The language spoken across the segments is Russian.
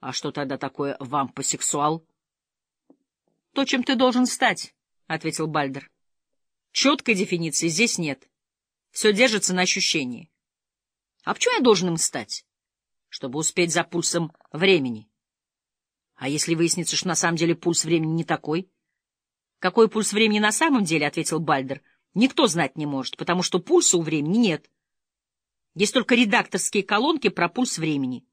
А что тогда такое вампосексуал? — То, чем ты должен стать, — ответил Бальдер. — Четкой дефиниции здесь нет. Все держится на ощущении. А почему я должен им стать? Чтобы успеть за пульсом времени. А если выяснится, что на самом деле пульс времени не такой? Какой пульс времени на самом деле, — ответил Бальдер, — никто знать не может, потому что пульса у времени нет. Есть только редакторские колонки про пульс времени.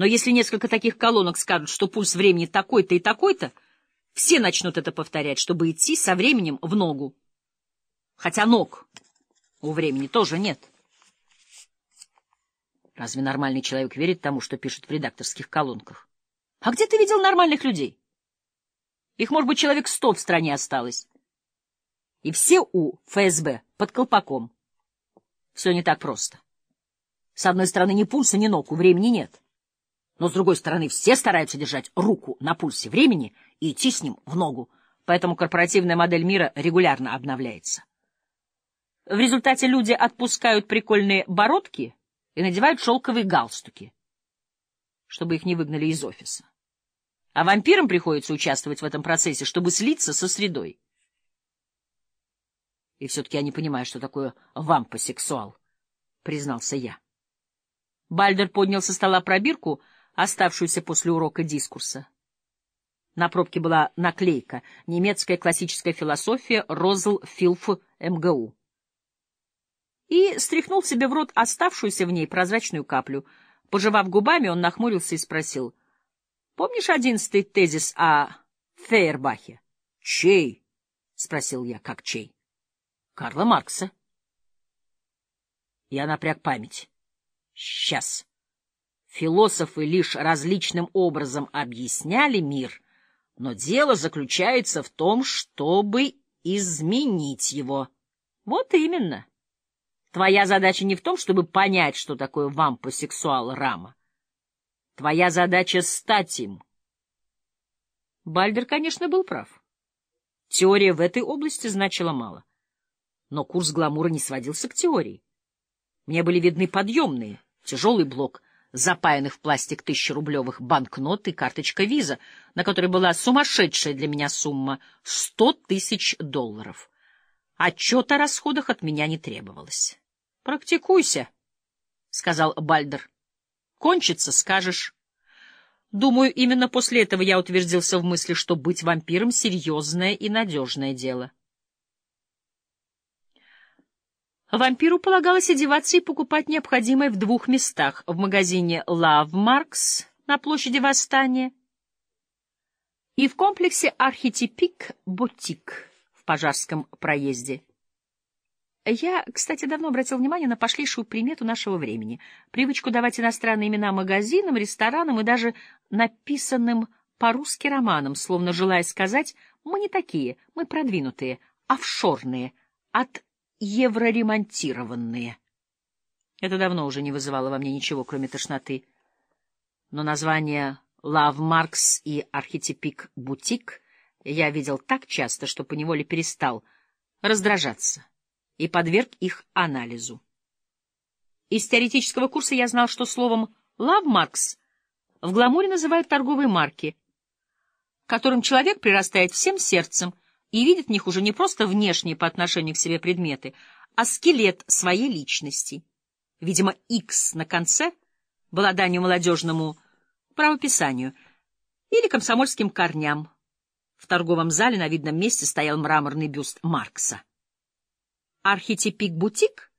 Но если несколько таких колонок скажут, что пульс времени такой-то и такой-то, все начнут это повторять, чтобы идти со временем в ногу. Хотя ног у времени тоже нет. Разве нормальный человек верит тому, что пишут в редакторских колонках? А где ты видел нормальных людей? Их, может быть, человек сто в стране осталось. И все у ФСБ под колпаком. Все не так просто. С одной стороны, ни пульса, ни ног, у времени нет. Но, с другой стороны, все стараются держать руку на пульсе времени и идти с ним в ногу, поэтому корпоративная модель мира регулярно обновляется. В результате люди отпускают прикольные бородки и надевают шелковые галстуки, чтобы их не выгнали из офиса. А вампирам приходится участвовать в этом процессе, чтобы слиться со средой. И все-таки я не понимаю, что такое вампосексуал, — признался я. Бальдер поднял со стола пробирку, оставшуюся после урока дискурса. На пробке была наклейка «Немецкая классическая философия Розл Филф МГУ». И стряхнул себе в рот оставшуюся в ней прозрачную каплю. Пожевав губами, он нахмурился и спросил. — Помнишь одиннадцатый тезис о Фейербахе? — Чей? — спросил я. — Как чей? — Карла Маркса. Я напряг память. — Сейчас. Философы лишь различным образом объясняли мир, но дело заключается в том, чтобы изменить его. Вот именно. Твоя задача не в том, чтобы понять, что такое вампосексуал Рама. Твоя задача — стать им. Бальдер, конечно, был прав. Теория в этой области значила мало. Но курс гламура не сводился к теории. Мне были видны подъемные, тяжелый блок — запаянных в пластик тысячерублевых банкнот и карточка виза, на которой была сумасшедшая для меня сумма — сто тысяч долларов. Отчет о расходах от меня не требовалось. — Практикуйся, — сказал Бальдер. — Кончится, скажешь. Думаю, именно после этого я утвердился в мысли, что быть вампиром — серьезное и надежное дело. — Вампиру полагалось одеваться и покупать необходимое в двух местах — в магазине Love Marks на площади Восстания и в комплексе Архетипик Бутик в Пожарском проезде. Я, кстати, давно обратил внимание на пошлейшую примету нашего времени — привычку давать иностранные имена магазинам, ресторанам и даже написанным по-русски романам, словно желая сказать «мы не такие, мы продвинутые, офшорные, от евроремонтированные. Это давно уже не вызывало во мне ничего, кроме тошноты. Но название «Love Marks» и «Архетипик Бутик» я видел так часто, что поневоле перестал раздражаться и подверг их анализу. Из теоретического курса я знал, что словом «Love Marks» в гламуре называют торговые марки, которым человек прирастает всем сердцем — и видит в них уже не просто внешние по отношению к себе предметы, а скелет своей личности. Видимо, X на конце была данью молодежному правописанию или комсомольским корням. В торговом зале на видном месте стоял мраморный бюст Маркса. Архетипик-бутик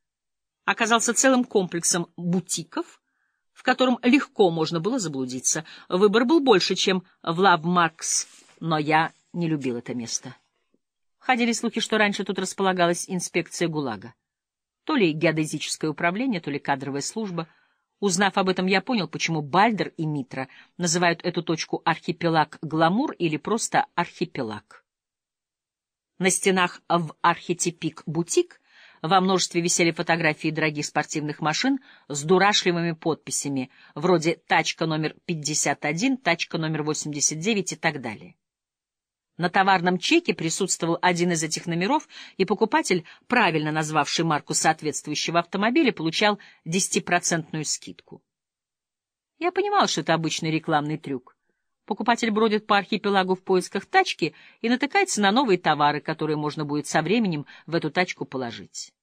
оказался целым комплексом бутиков, в котором легко можно было заблудиться. Выбор был больше, чем в Лав Маркс, но я не любил это место. Ходили слухи, что раньше тут располагалась инспекция ГУЛАГа. То ли геодезическое управление, то ли кадровая служба. Узнав об этом, я понял, почему Бальдер и Митра называют эту точку архипелаг Гламур или просто архипелаг. На стенах в архетипик бутик во множестве висели фотографии дорогих спортивных машин с дурашливыми подписями, вроде «Тачка номер 51», «Тачка номер 89» и так далее. На товарном чеке присутствовал один из этих номеров, и покупатель, правильно назвавший марку соответствующего автомобиля, получал 10% скидку. Я понимал, что это обычный рекламный трюк. Покупатель бродит по архипелагу в поисках тачки и натыкается на новые товары, которые можно будет со временем в эту тачку положить.